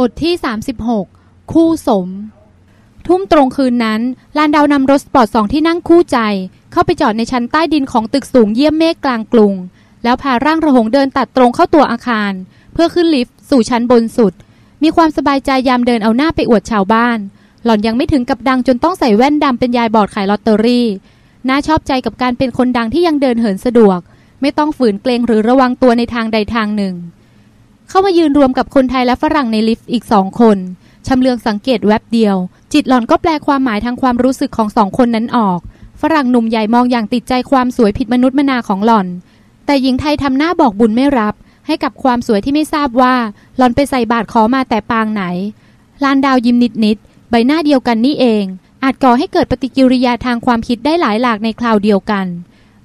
บทที่ 36 คู่สม ทุ่มตรงคืนนั้น ลานดาวนำรถสปอร์ตสองที่นั่งคู่ใจ เข้าไปจอดในชั้นใต้ดินของตึกสูงเยี่ยมเมฆกลางกรุง แล้วพาร่างระหงเดินตัดตรงเข้าตัวอาคาร เพื่อขึ้นลิฟต์สู่ชั้นบนสุด มีความสบายใจยามเดินเอาหน้าไปอวดชาวบ้าน หล่อนยังไม่ถึงกับดังจนต้องใส่แว่นดำเป็นยายบอดขายลอตเตอรี่น่าชอบใจกับการเป็นคนดังที่ยังเดินเหินสะดวก ไม่ต้องฝืนเกร็งหรือระวังตัวในทางใดทางหนึ่ง เข้ามายืนรวมกับคนไทยและฝรั่งในลิฟต์อีกสองคนชำเลืองสังเกตแวบเดียว จิตหล่อนก็แปลความหมายทางความรู้สึกของสองคนนั้นออก ฝรั่งหนุ่มใหญ่มองอย่างติดใจความสวยผิดมนุษย์มนาของหล่อน แต่หญิงไทยทำหน้าบอกบุญไม่รับ ให้กับความสวยที่ไม่ทราบว่า หล่อนไปใส่บาตรขอมาแต่ปางไหน ลานดาวยิ้มนิดๆใบหน้าเดียวกันนี่เอง อาจก่อให้เกิดปฏิกิริยาทางความคิดได้หลายหลากในคราวเดียวกัน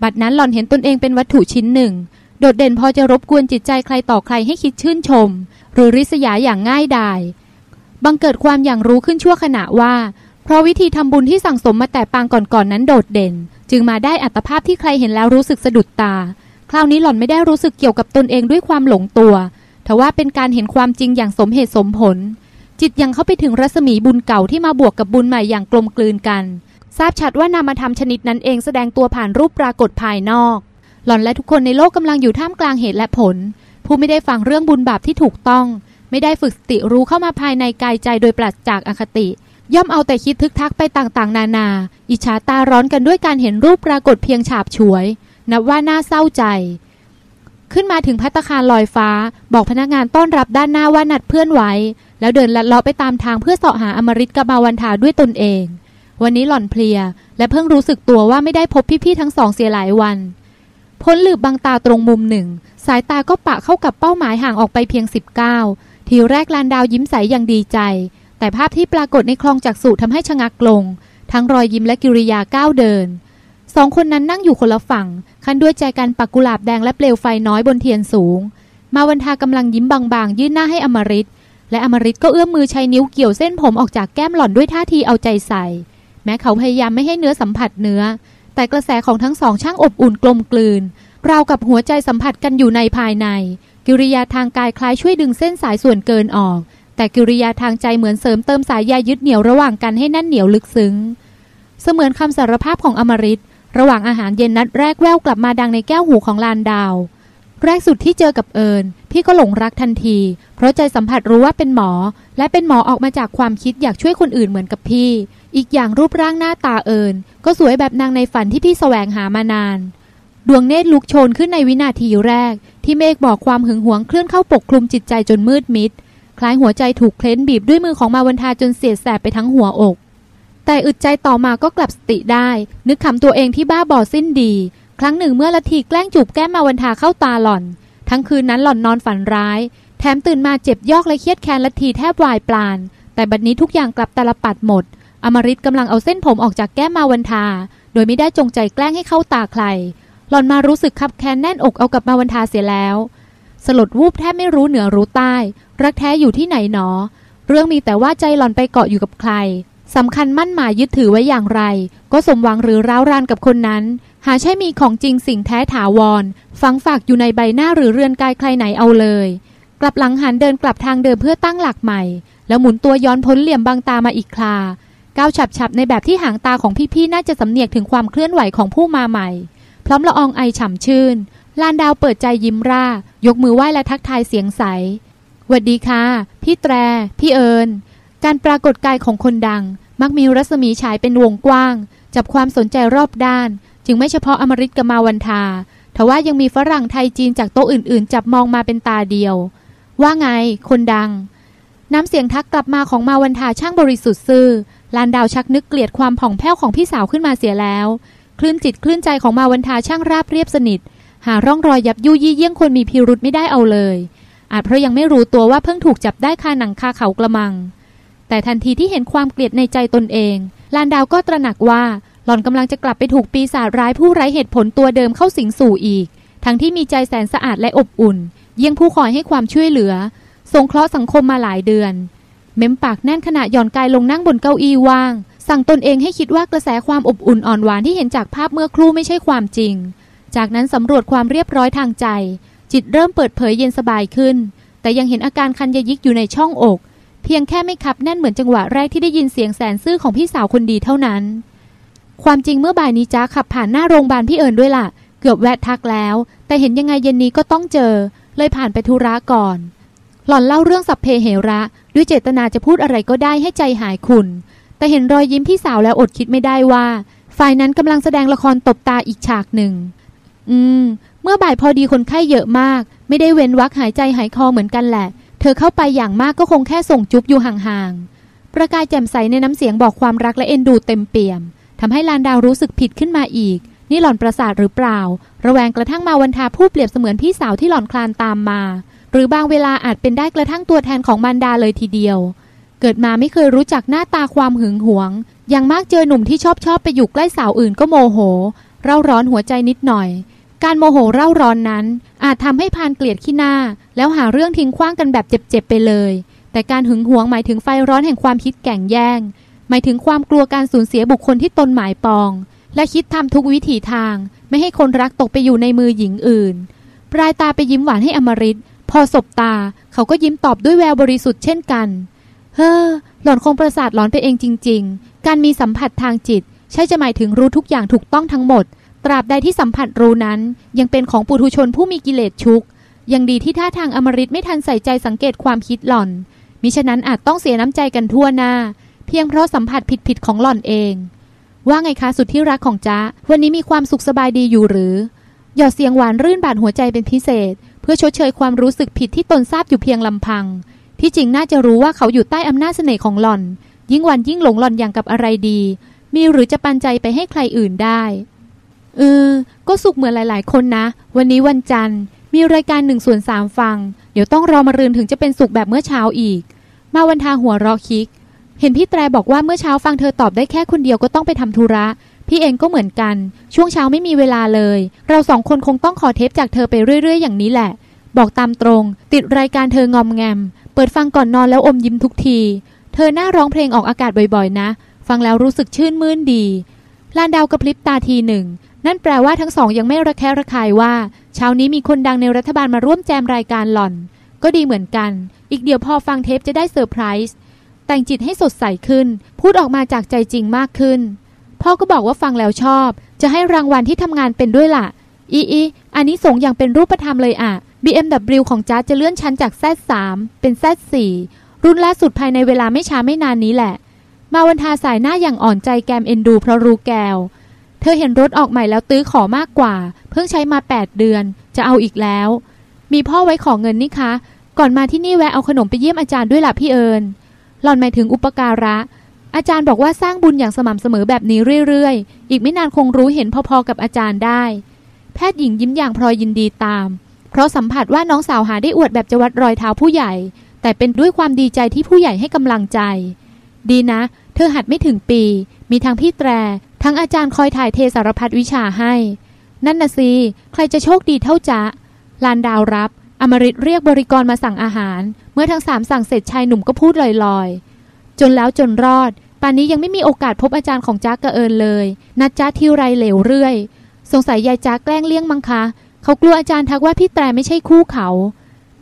บัดนั้นหล่อนเห็นตนเองเป็นวัตถุชิ้นหนึ่ง โดดเด่นพอจะรบกวนจิตใจใครต่อใครให้คิดชื่นชม หรือริษยาอย่างง่ายดายบังเกิดความอย่างรู้ขึ้นชั่วขณะว่า เพราะวิธีทำบุญที่สั่งสมมาแต่ปางก่อนๆนนั้นโดดเด่น จึงมาได้อัตภาพที่ใครเห็นแล้วรู้สึกสะดุดตา คราวนี้หล่อนไม่ได้รู้สึกเกี่ยวกับตนเองด้วยความหลงตัวแต่ว่าเป็นการเห็นความจริงอย่างสมเหตุสมผล จิตยังเข้าไปถึงรัศมีบุญเก่าที่มาบวกกับบุญใหม่อย่างกลมกลืนกัน ทราบชัดว่านามธรรมชนิดนั้นเองแสดงตัวผ่านรูปปรากฏภายนอก หล่อนและทุกคนในโลกกำลังอยู่ท่ามกลางเหตุและผล ผู้ไม่ได้ฟังเรื่องบุญบาปที่ถูกต้อง ไม่ได้ฝึกสติรู้เข้ามาภายในกายใจโดยปราศจากอคติ ย่อมเอาแต่คิดทึกทักไปต่างๆ นานา อิจฉาตาร้อนกันด้วยการเห็นรูปปรากฏเพียงฉาบฉวย นับว่าน่าเศร้าใจ ขึ้นมาถึงพัตตาคารลอยฟ้า บอกพนักงานต้อนรับด้านหน้าว่านัดเพื่อนไว้ แล้วเดินลัดเลาะไปตามทางเพื่อเสาะหาอมริตกบมาวันทาด้วยตนเอง วันนี้หล่อนเพลีย และเพิ่งรู้สึกตัวว่าไม่ได้พบพี่ๆทั้งสองเสียหลายวัน พ้นหลืบบางตาตรงมุมหนึ่ง สายตาก็ปะเข้ากับเป้าหมายห่างออกไปเพียง 19 ทีแรกลานดาวยิ้มใสอย่างดีใจ แต่ภาพที่ปรากฏในคลองจักษุทำให้ชะงักลง ทั้งรอยยิ้มและกิริยาก้าวเดินสองคนนั้นนั่งอยู่คนละฝั่ง คันด้วยใจกันปักกุหลาบแดงและเปลวไฟน้อยบนเทียนสูง มาวันทากำลังยิ้มบางๆ ยื่นหน้าให้อมริตและอมริตก็เอื้อมมือใช้นิ้วเกี่ยวเส้นผมออกจากแก้มหล่อนด้วยท่าทีเอาใจใส่ แม้เขาพยายามไม่ให้เนื้อสัมผัสเนื้อ แต่กระแสของทั้งสองช่างอบอุ่นกลมกลืนราวกับหัวใจสัมผัสกันอยู่ในภายใน กิริยาทางกายคล้ายช่วยดึงเส้นสายส่วนเกินออก แต่กิริยาทางใจเหมือนเสริมเติมสายใยยึดเหนี่ยวระหว่างกันให้แน่นเหนียวลึกซึ้ง เสมือนคำสารภาพของอมริตระหว่างอาหารเย็นนัดแรกแววกลับมาดังในแก้วหูของลานดาว แรกสุดที่เจอกับเอิญพี่ก็หลงรักทันที เพราะใจสัมผัสรู้ว่าเป็นหมอ และเป็นหมอออกมาจากความคิดอยากช่วยคนอื่นเหมือนกับพี่ อีกอย่างรูปร่างหน้าตาเอิญก็สวยแบบนางในฝันที่พี่แสวงหามานาน ดวงเนตรลุกโชนขึ้นในวินาทีแรก ที่เมฆบอกความหึงหวงเคลื่อนเข้าปกคลุมจิตใจจนมืดมิด คล้ายหัวใจถูกเคล้นบีบด้วยมือของมาวันทาจนเสียดแสบไปทั้งหัวอก แต่อึดใจต่อมาก็กลับสติได้ นึกขำตัวเองที่บ้าบอสิ้นดี ครั้งหนึ่งเมื่อละทีแกล้งจูบแก้มมาวันทาเข้าตาหล่อน ทั้งคืนนั้นหล่อนนอนฝันร้าย แถมตื่นมาเจ็บยอกและเครียดแค้นละทีแทบวายปลาน แต่บัดนี้ทุกอย่างกลับตาลปัดหมด อมริตกำลังเอาเส้นผมออกจากแก้มมาวันทา โดยไม่ได้จงใจแกล้งให้เข้าตาใคร หล่อนมารู้สึกคับแค้นแน่นอกเอากับมาวันทาเสียแล้ว สลดวูบแทบไม่รู้เหนือรู้ใต้ รักแท้อยู่ที่ไหนหนอ เรื่องมีแต่ว่าใจหล่อนไปเกาะอยู่กับใครสำคัญมั่นหมายยึดถือไว้อย่างไร ก็สมหวังหรือร้าวรานกับคนนั้น หาใช่มีของจริงสิ่งแท้ถาวร ฝังฝากอยู่ในใบหน้าหรือเรือนกายใครไหนเอาเลย กลับหลังหันเดินกลับทางเดิมเพื่อตั้งหลักใหม่ แล้วหมุนตัวย้อนพ้นเหลี่ยมบางตามาอีกคลา ก้าวฉับๆในแบบที่หางตาของพี่ๆน่าจะสำเนียกถึงความเคลื่อนไหวของผู้มาใหม่ พร้อมละอองไอฉ่ำชื่น ลานดาวเปิดใจยิ้มร่า ยกมือไหว้และทักทายเสียงใสหวัดดีค่ะ พี่แตร พี่เอิญการปรากฏกายของคนดัง มักมีรัศมีฉายเป็นวงกว้าง จับความสนใจรอบด้าน จึงไม่เฉพาะอมริตกมาวันทาทว่ายังมีฝรั่งไทยจีนจากโต๊ะอื่นๆ จับมองมาเป็นตาเดียว ว่าไง คนดัง น้ำเสียงทักกลับมาของมาวันทาช่างบริสุทธิ์ซื่อ ลานดาวชักนึกเกลียดความผ่องแผ้วของพี่สาวขึ้นมาเสียแล้ว คลื่นจิตคลื่นใจของมาวันทาช่างราบเรียบสนิท หาร่องรอยยับยุยี่เยี่ยงคนมีพิรุธไม่ได้เอาเลย อาจเพราะยังไม่รู้ตัวว่าเพิ่งถูกจับได้คาหนังคาเขากระมัง แต่ทันทีที่เห็นความเกลียดในใจตนเอง ลานดาวก็ตระหนักว่าหล่อนกำลังจะกลับไปถูกปีศาจร้ายผู้ไร้เหตุผลตัวเดิมเข้าสิงสู่อีก ทั้งที่มีใจแสนสะอาดและอบอุ่น เยี่ยงผู้คอยให้ความช่วยเหลือสงเคราะห์สังคมมาหลายเดือน เม้มปากแน่นขณะหย่อนกายลงนั่งบนเก้าอี้ว่าง สั่งตนเองให้คิดว่ากระแสความอบอุ่นอ่อนหวานที่เห็นจากภาพเมื่อครู่ไม่ใช่ความจริง จากนั้นสำรวจความเรียบร้อยทางใจ จิตเริ่มเปิดเผยเย็นสบายขึ้น แต่ยังเห็นอาการคันยยิกอยู่ในช่องอก เพียงแค่ไม่ขับแน่นเหมือนจังหวะแรกที่ได้ยินเสียงแสนซื่อของพี่สาวคนดีเท่านั้น ความจริงเมื่อบ่ายนี้จ้าขับผ่านหน้าโรงพยาบาลพี่เอิญด้วยล่ะ เกือบแวะทักแล้ว แต่เห็นยังไงเย็นนี้ก็ต้องเจอ เลยผ่านไปธุระก่อน หล่อนเล่าเรื่องสัพเพเหระ ด้วยเจตนาจะพูดอะไรก็ได้ให้ใจหายขุนแต่เห็นรอยยิ้มพี่สาวแล้วอดคิดไม่ได้ว่า ฝ่ายนั้นกำลังแสดงละครตบตาอีกฉากหนึ่ง อืม เมื่อบ่ายพอดีคนไข้เยอะมาก ไม่ได้เว้นวักหายใจหายคอเหมือนกันแหละ เธอเข้าไปอย่างมากก็คงแค่ส่งจุ๊บอยู่ห่างๆ ประกายแจ่มใสในน้ำเสียงบอกความรักและเอ็นดูเต็มเปี่ยมทำให้ลานดาวรู้สึกผิดขึ้นมาอีก นี่หล่อนประสาทหรือเปล่า ระแวงกระทั่งมาวันทาผู้เปรียบเสมือนพี่สาวที่หล่อนคลานตามมา หรือบางเวลาอาจเป็นได้กระทั่งตัวแทนของมารดาเลยทีเดียว เกิดมาไม่เคยรู้จักหน้าตาความหึงหวง อย่างมากเจอหนุ่มที่ชอบชอบไปอยู่ใกล้สาวอื่นก็โมโห เร่าร้อนหัวใจนิดหน่อย การโมโหเร่าร้อนนั้น อาจทำให้พานเกลียดขี้หน้า แล้วหาเรื่องทิ้งขว้างกันแบบเจ็บๆไปเลย แต่การหึงหวงหมายถึงไฟร้อนแห่งความคิดแก่งแย่ง หมายถึงความกลัวการสูญเสียบุคคลที่ตนหมายปอง และคิดทำทุกวิถีทาง ไม่ให้คนรักตกไปอยู่ในมือหญิงอื่น ปลายตาไปยิ้มหวานให้อมริต พอสบตาเขาก็ยิ้มตอบด้วยแววบริสุทธิ์เช่นกัน เฮ้อ หล่อนคงประสาทหลอนไปเองจริง ๆ การมีสัมผัสทางจิต ใช่จะหมายถึงรู้ทุกอย่างถูกต้องทั้งหมด ตราบใดที่สัมผัสรู้นั้น ยังเป็นของปุถุชนผู้มีกิเลสชุก ยังดีที่ท่าทางอมริตไม่ทันใส่ใจสังเกตความคิดหล่อน มิฉะนั้นอาจต้องเสียน้ำใจกันทั่วหน้า เพียงเพราะสัมผัสผิดๆของหล่อนเอง ว่าไงคะสุดที่รักของจ๊ะวันนี้มีความสุขสบายดีอยู่หรือ หยอดเสียงหวานรื่นบาดหัวใจเป็นพิเศษ พื่อชดเชยความรู้สึกผิดที่ตนทราบอยู่เพียงลำพัง ที่จริงน่าจะรู้ว่าเขาอยู่ใต้อำนาจเสน่ห์ของหล่อน ยิ่งวันยิ่งหลงหล่อนอย่างกับอะไรดี มีหรือจะปันใจไปให้ใครอื่นได้เออก็สุขเหมือนหลาย ๆ คนนะ วันนี้วันจันทร์ มีรายการหนึ่งส่วนสามฟัง เดี๋ยวต้องรอมารืนถึงจะเป็นสุขแบบเมื่อเช้าอีก มาวันทาหัวรอคิก เห็นพี่แตรบอกว่าเมื่อเช้าฟังเธอตอบได้แค่คนเดียวก็ต้องไปทำธุระ พี่เองก็เหมือนกัน ช่วงเช้าไม่มีเวลาเลย เราสองคนคงต้องขอเทปจากเธอไปเรื่อย ๆ อย่างนี้แหละ บอกตามตรง ติดรายการเธองอมแงม เปิดฟังก่อนนอนแล้วอมยิ้มทุกที เธอหน้าร้องเพลงออกอากาศบ่อยๆ นะ ฟังแล้วรู้สึกชื่นมื่นดี ลานดาวกระพริบตาทีหนึ่ง นั่นแปลว่าทั้งสองยังไม่ระแคะระคายว่า เช้านี้มีคนดังในรัฐบาลมาร่วมแจมรายการหล่อน ก็ดีเหมือนกัน อีกเดียวพอฟังเทปจะได้เซอร์ไพรส์แต่งจิตให้สดใสขึ้น พูดออกมาจากใจจริงมากขึ้น พ่อก็บอกว่าฟังแล้วชอบ จะให้รางวัลที่ทำงานเป็นด้วยล่ะ อีอีอันนี้ส่งอย่างเป็นรูปธรรมเลยอะ BMW ของจ้าจะเลื่อนชั้นจาก Z3 เป็น Z4 รุ่นล่าสุดภายในเวลาไม่ช้าไม่นานนี้แหละ มาวันทาสายหน้าอย่างอ่อนใจแกมเอ็นดูเพราะรู้แกว เธอเห็นรถออกใหม่แล้วตื้อขอมากกว่า เพิ่งใช้มา 8 เดือน จะเอาอีกแล้ว มีพ่อไว้ขอเงินนี่คะ ก่อนมาที่นี่แวะเอาขนมไปเยี่ยมอาจารย์ด้วยล่ะพี่เอิญหล่อนหมายถึงอุปการะ อาจารย์บอกว่าสร้างบุญอย่างสม่ำเสมอแบบนี้เรื่อยๆ อีกไม่นานคงรู้เห็นพอๆกับอาจารย์ได้ แพทย์หญิงยิ้มอย่างพลอยยินดีตาม เพราะสัมผัสว่าน้องสาวหาได้อวดแบบจะวัดรอยเท้าผู้ใหญ่ แต่เป็นด้วยความดีใจที่ผู้ใหญ่ให้กำลังใจ ดีนะ เธอหัดไม่ถึงปี มีทั้งพี่แตร ทั้งอาจารย์คอยถ่ายเทสารพัดวิชาให้ นั่นนะสิใครจะโชคดีเท่าจ๊ะลานดาวรับ อมริตเรียกบริกรมาสั่งอาหาร เมื่อทั้งสามสั่งเสร็จชายหนุ่มก็พูดลอยๆ จนแล้วจนรอด ป่านนี้ยังไม่มีโอกาสพบอาจารย์ของจ๊ะกระเอินเลย นัดจ๊ะทิวไรเหลวเรื่อย สงสัยยายจ๊ะแกล้งเลี่ยงมั้งคะ เขากลัวอาจารย์ทักว่าพี่แตรไม่ใช่คู่เขา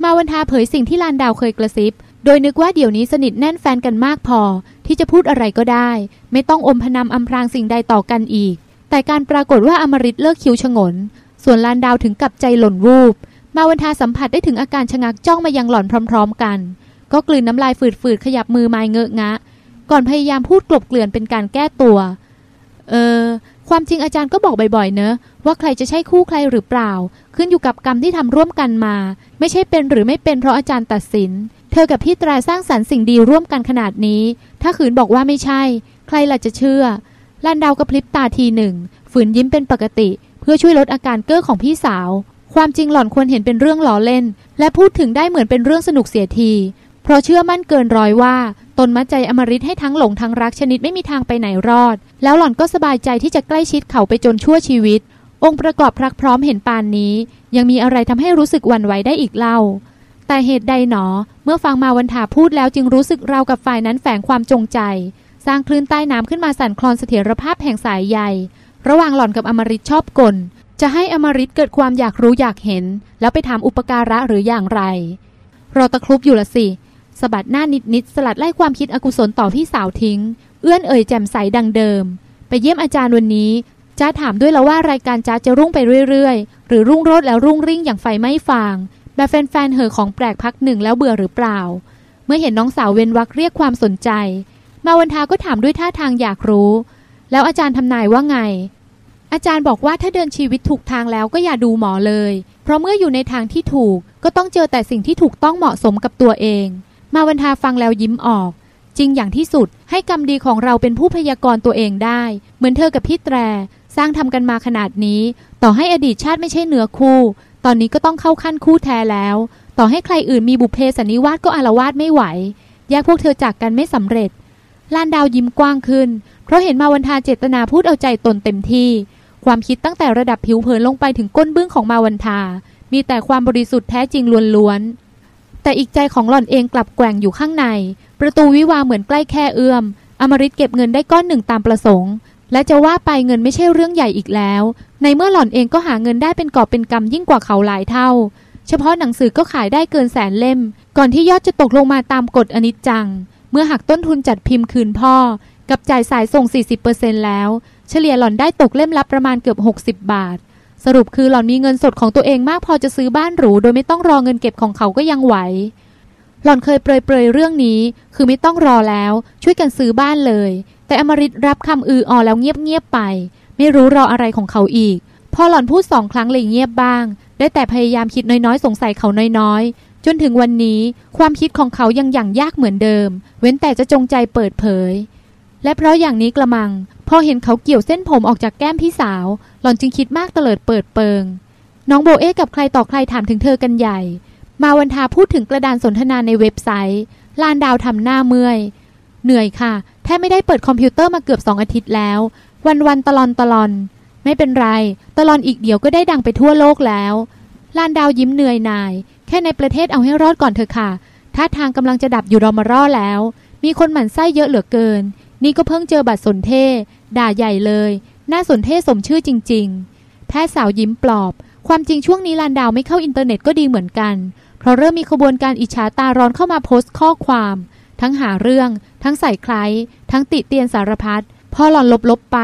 มาวันทาเผยสิ่งที่ลานดาวเคยกระซิบ โดยนึกว่าเดี๋ยวนี้สนิทแน่นแฟนกันมากพอ ที่จะพูดอะไรก็ได้ ไม่ต้องอมพนำอำพรางสิ่งใดต่อกันอีก แต่การปรากฏว่าอมริตเลิกคิ้วชงน ส่วนลานดาวถึงกับใจหล่นวูบ มาวันทาสัมผัสได้ถึงอาการชะงักจ้องมายังหล่อนพร้อม ๆ กัน ก็กลืนน้ำลายฝืดๆขยับมือไม้เงอะงะ ก่อนพยายามพูดกลบเกลื่อนเป็นการแก้ตัว เออ ความจริงอาจารย์ก็บอกบ่อยๆ เนอะ ว่าใครจะใช่คู่ใครหรือเปล่า ขึ้นอยู่กับกรรมที่ทำร่วมกันมา ไม่ใช่เป็นหรือไม่เป็นเพราะอาจารย์ตัดสิน เธอกับพี่ตราสร้างสรรค์สิ่งดีร่วมกันขนาดนี้ ถ้าขืนบอกว่าไม่ใช่ ใครล่ะจะเชื่อลานดาวกระพริบตาทีหนึ่งฝืนยิ้มเป็นปกติ เพื่อช่วยลดอาการเก้อของพี่สาว ความจริงหล่อนควรเห็นเป็นเรื่องล้อเล่น และพูดถึงได้เหมือนเป็นเรื่องสนุกเสียที เพราะเชื่อมั่นเกินร้อยว่า ตนมัดใจอมริตให้ทั้งหลงทั้งรักชนิดไม่มีทางไปไหนรอด แล้วหล่อนก็สบายใจที่จะใกล้ชิดเขาไปจนชั่วชีวิต องค์ประกอบพรักพร้อมเห็นปานนี้ ยังมีอะไรทำให้รู้สึกหวั่นไหวได้อีกเล่า แต่เหตุใดหนอ เมื่อฟังมาวันถาพูดแล้วจึงรู้สึกเรากับฝ่ายนั้นแฝงความจงใจ สร้างคลื่นใต้น้ำขึ้นมาสั่นคลอนเสถียรภาพแห่งสายใยระหว่างหล่อนกับอมริตชอบกลจะให้อมริตเกิดความอยากรู้อยากเห็น แล้วไปถามอุปการะหรืออย่างไรรอตะครุบอยู่ละสิ สะบัดหน้านิดๆสลัดไล่ความคิดอกุศลต่อพี่สาวทิ้ง เอื้อนเอ่ยแจ่มใสดังเดิม ไปเยี่ยมอาจารย์วันนี้จ้าถามด้วยแล้วว่ารายการจ้าจะรุ่งไปเรื่อยๆ หรือรุ่งโรดแล้วรุ่งริ่งอย่างไฟไม่ฟาง แบบแฟนๆเหอของแปลกพักหนึ่งแล้วเบื่อหรือเปล่า เมื่อเห็นน้องสาวเวนวักเรียกความสนใจ มาวันทาก็ถามด้วยท่าทางอยากรู้ แล้วอาจารย์ทำนายว่าไง อาจารย์บอกว่าถ้าเดินชีวิตถูกทางแล้วก็อย่าดูหมอเลย เพราะเมื่ออยู่ในทางที่ถูกก็ต้องเจอแต่สิ่งที่ถูกต้องเหมาะสมกับตัวเอง มาวันทาฟังแล้วยิ้มออก จริงอย่างที่สุดให้กรรมดีของเราเป็นผู้พยากรณ์ตัวเองได้ เหมือนเธอกับพี่แตร สร้างทำกันมาขนาดนี้ ต่อให้อดีตชาติไม่ใช่เนื้อคู่ ตอนนี้ก็ต้องเข้าขั้นคู่แท้แล้ว ต่อให้ใครอื่นมีบุพเพสันนิวาสก็อารวาสไม่ไหวแยกพวกเธอจากกันไม่สำเร็จลานดาวยิ้มกว้างขึ้น เพราะเห็นมาวันทาเจตนาพูดเอาใจตนเต็มที่ ความคิดตั้งแต่ระดับผิวเผินลงไปถึงก้นเบื้องของมาวันทา มีแต่ความบริสุทธิ์แท้จริงล้วนๆ แต่อีกใจของหล่อนเองกลับแกว่งอยู่ข้างใน ประตูวิวาเหมือนใกล้แค่เอื้อม อมริตเก็บเงินได้ก้อนหนึ่งตามประสงค์ และจะว่าไปเงินไม่ใช่เรื่องใหญ่อีกแล้ว ในเมื่อหล่อนเองก็หาเงินได้เป็นกอบเป็นกำยิ่งกว่าเขาหลายเท่า เฉพาะหนังสือก็ขายได้เกินแสนเล่ม ก่อนที่ยอดจะตกลงมาตามกฎอนิจจัง เมื่อหักต้นทุนจัดพิมพ์คืนพ่อ กับจ่ายสายส่ง 40%แล้ว เฉลี่ยหล่อนได้ตกเล่มละประมาณเกือบ 60 บาท สรุปคือหล่อนมีเงินสดของตัวเองมากพอจะซื้อบ้านหรูโดยไม่ต้องรอเงินเก็บของเขาก็ยังไหว หล่อนเคยเปรยเปรยเรื่องนี้ คือไม่ต้องรอแล้วช่วยกันซื้อบ้านเลย แต่อมริตรับคำอืออแล้วเงียบๆไป ไม่รู้รออะไรของเขาอีก พอหล่อนพูดสองครั้งเลยเงียบบ้าง ได้แต่พยายามคิดน้อยๆ สงสัยเขาน้อยๆ จนถึงวันนี้ความคิดของเขายังอย่างยากเหมือนเดิม เว้นแต่จะจงใจเปิดเผย และเพราะอย่างนี้กระมัง พอเห็นเขาเกี่ยวเส้นผมออกจากแก้มพี่สาว หล่อนจึงคิดมากเตลิดเปิดเปิง น้องโบเอยกับใครต่อใครถามถึงเธอกันใหญ่ มาวันทาพูดถึงกระดานสนทนาในเว็บไซต์ลานดาวทำหน้าเมื่อย เหนื่อยค่ะ แทบไม่ได้เปิดคอมพิวเตอร์มาเกือบสองอาทิตย์แล้ว วันวันตะลอนตะลอน ไม่เป็นไร ตะลอนอีกเดี๋ยวก็ได้ดังไปทั่วโลกแล้ว ลานดาวยิ้มเหนื่อยหน่าย แค่ในประเทศเอาให้รอดก่อนเถอะค่ะท่าทางกำลังจะดับอยู่รอมร่อแล้ว มีคนหมั่นไส้เยอะเหลือเกิน นี่ก็เพิ่งเจอบัตรสนเท่ห์ด่าใหญ่เลยน่าสนเท่ห์สมชื่อจริง ๆ แพทย์สาวยิ้มปลอบ ความจริงช่วงนี้ลานดาวไม่เข้าอินเทอร์เน็ตก็ดีเหมือนกัน เพราะเริ่มมีขบวนการอิจฉาตาร้อนเข้ามาโพสต์ข้อความ ทั้งหาเรื่อง ทั้งใส่ไคล้ ทั้งติเตียนสารพัดพอหล่อนลบๆไป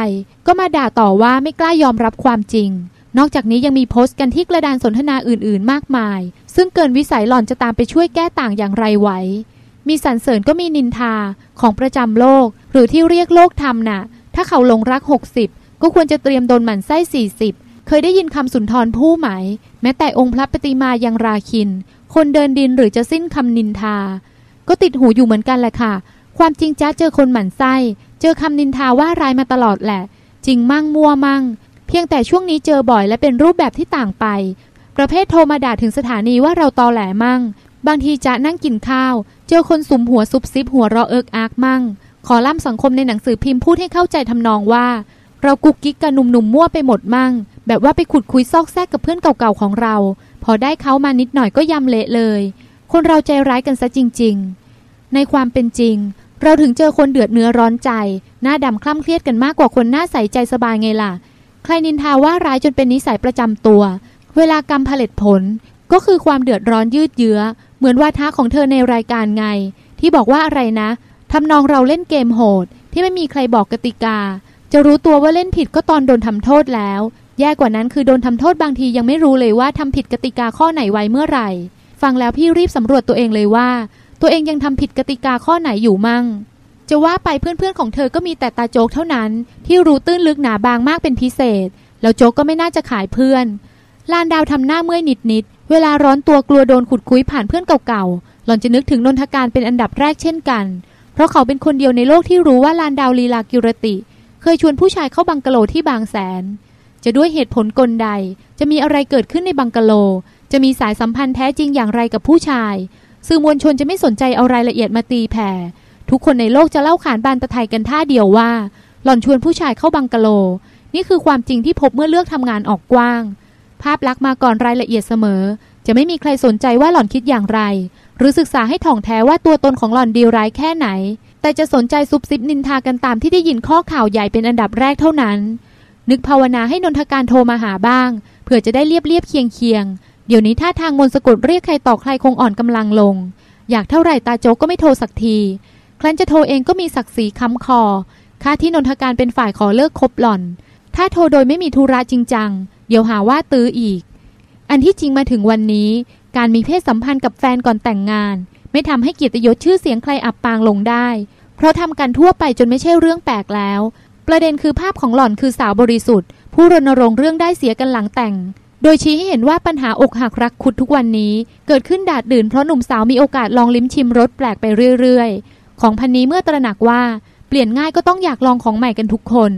ก็มาด่าต่อว่าไม่กล้ายอมรับความจริง นอกจากนี้ยังมีโพสต์กันที่กระดานสนทนาอื่นๆ มากมาย ซึ่งเกินวิสัยหล่อนจะตามไปช่วยแก้ต่างอย่างไรไหวมีสรรเสริญก็มีนินทาของประจำโลก หรือที่เรียกโลกธรรมน่ะ ถ้าเขาหลงรัก 60 ก็ควรจะเตรียมโดนหมันไส้ 40 เคยได้ยินคำสุนทรผู้ไหมแม้แต่องค์พระปฏิมายังราคิน คนเดินดินหรือจะสิ้นคำนินทา ก็ติดหูอยู่เหมือนกันแหละค่ะ ความจริงจ้าเจอคนหมันไส้ เจอคำนินทาว่าร้ายมาตลอดแหละ จริงมั่งมั่วมั่ง เพียงแต่ช่วงนี้เจอบ่อยและเป็นรูปแบบที่ต่างไป ประเภทโทรมาด่าถึงสถานีว่าเราตอแหลมั่ง บางทีจะนั่งกินข้าว เจอคนสุมหัวซุบซิบหัวเราะเอิกอักมั่ง ขอล่ำสังคมในหนังสือพิมพ์พูดให้เข้าใจทำนองว่า เรากุกกิ๊กกับหนุ่มๆมั่วไปหมดมั่ง แบบว่าไปขุดคุยซอกแซกกับเพื่อนเก่าๆของเรา พอได้เขามานิดหน่อยก็ยำเละเลย คนเราใจร้ายกันซะจริง ๆ ในความเป็นจริง เราถึงเจอคนเดือดเนื้อร้อนใจ หน้าดำคล่ำเครียดกันมากกว่าคนหน้าใสใจสบายไงล่ะ ใครนินทาว่าร้ายจนเป็นนิสัยประจำตัว เวลากรรมผลิตผลก็คือความเดือดร้อนยืดเยื้อ เหมือนว่าท้าของเธอในรายการไง ที่บอกว่าอะไรนะ ทำนองเราเล่นเกมโหด ที่ไม่มีใครบอกกติกา จะรู้ตัวว่าเล่นผิดก็ตอนโดนทำโทษแล้ว แย่กว่านั้นคือโดนทำโทษบางทียังไม่รู้เลยว่าทำผิดกติกาข้อไหนไว้เมื่อไหร่ ฟังแล้วพี่รีบสำรวจตัวเองเลยว่า ตัวเองยังทำผิดกติกาข้อไหนอยู่มั่ง จะว่าไปเพื่อนๆของเธอก็มีแต่ตาโจกเท่านั้น ที่รู้ตื้นลึกหนาบางมากเป็นพิเศษ แล้วโจกก็ไม่น่าจะขายเพื่อนลานดาวทำหน้าเมื่อยนิดๆเวลาร้อนตัวกลัวโดนขุดคุยผ่านเพื่อนเก่าๆหล่อนจะนึกถึงนนทการเป็นอันดับแรกเช่นกัน เพราะเขาเป็นคนเดียวในโลกที่รู้ว่าลานดาวลีลากิรติ เคยชวนผู้ชายเข้าบังกะโลที่บางแสน จะด้วยเหตุผลกลใด จะมีอะไรเกิดขึ้นในบังกะโล จะมีสายสัมพันธ์แท้จริงอย่างไรกับผู้ชาย สื่อมวลชนจะไม่สนใจเอารายละเอียดมาตีแผ่ ทุกคนในโลกจะเล่าขานบานตะไทยกันท่าเดียวว่า หล่อนชวนผู้ชายเข้าบังกะโล นี่คือความจริงที่พบเมื่อเลือกทำงานออกกว้าง ภาพลักษณ์มาก่อนรายละเอียดเสมอ จะไม่มีใครสนใจว่าหล่อนคิดอย่างไร หรือศึกษาให้ถ่องแท้ว่าตัวตนของหล่อนดีร้ายแค่ไหน แต่จะสนใจซุบซิบนินทากันตามที่ได้ยินข้อข่าวใหญ่เป็นอันดับแรกเท่านั้น นึกภาวนาให้นนทการโทรมาหาบ้าง เผื่อจะได้เรียบเรียบเคียงเคียงเดี๋ยวนี้ท่าทางมนสะกดเรียกใครต่อใครคงอ่อนกำลังลง อยากเท่าไหร่ตาโจกก็ไม่โทรสักที ครั้นจะโทรเองก็มีศักดิ์ศรีค้ำคอ ค่าที่นนทการเป็นฝ่ายขอเลิกคบหล่อน ถ้าโทรโดยไม่มีธุระจริงจัง เดี๋ยวหาว่าตื้ออีก อันที่จริงมาถึงวันนี้ การมีเพศสัมพันธ์กับแฟนก่อนแต่งงาน ไม่ทำให้เกียรติยศชื่อเสียงใครอับปางลงได้ เพราะทำกันทั่วไปจนไม่ใช่เรื่องแปลกแล้ว ประเด็นคือภาพของหล่อนคือสาวบริสุทธิ์ ผู้รณรงค์เรื่องได้เสียกันหลังแต่ง โดยชี้ให้เห็นว่าปัญหาอกหักรักคุดทุกวันนี้ เกิดขึ้นดาษดื่นเพราะหนุ่มสาวมีโอกาสลองลิ้มชิมรสแปลกไปเรื่อยๆ ของพันนี้เมื่อตระหนักว่าเปลี่ยนง่ายก็ต้องอยากลองของใหม่กันทุกคน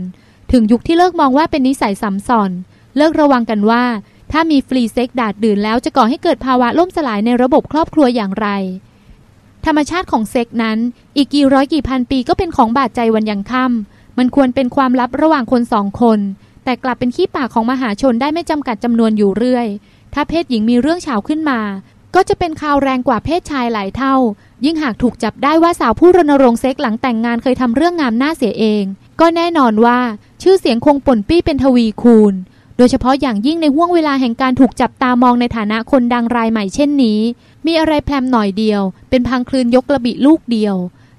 ถึงยุคที่เลิกมองว่าเป็นนิสัยสำส่อนเลิกระวังกันว่า ถ้ามีฟรีเซ็กซ์ดาษดื่นแล้วจะก่อให้เกิดภาวะล่มสลายในระบบครอบครัวอย่างไร ธรรมชาติของเซ็กซ์นั้น อีกกี่ร้อยกี่พันปีก็เป็นของบาดใจวันยังค่ำมันควรเป็นความลับระหว่างคนสองคน แต่กลับเป็นขี้ปากของมหาชนได้ไม่จำกัดจำนวนอยู่เรื่อย ถ้าเพศหญิงมีเรื่องเฉาขึ้นมา ก็จะเป็นข่าวแรงกว่าเพศชายหลายเท่า ยิ่งหากถูกจับได้ว่าสาวผู้รณรงค์เซ็กหลังแต่งงานเคยทำเรื่องงามหน้าเสียเอง ก็แน่นอนว่า ชื่อเสียงคงป่นปี้เป็นทวีคูณ โดยเฉพาะอย่างยิ่งในห่วงเวลาแห่งการถูกจับตามองในฐานะคนดังรายใหม่เช่นนี้ มีอะไรแพรมหน่อยเดียว เป็นพังคลืนยกระบิลูกเดียว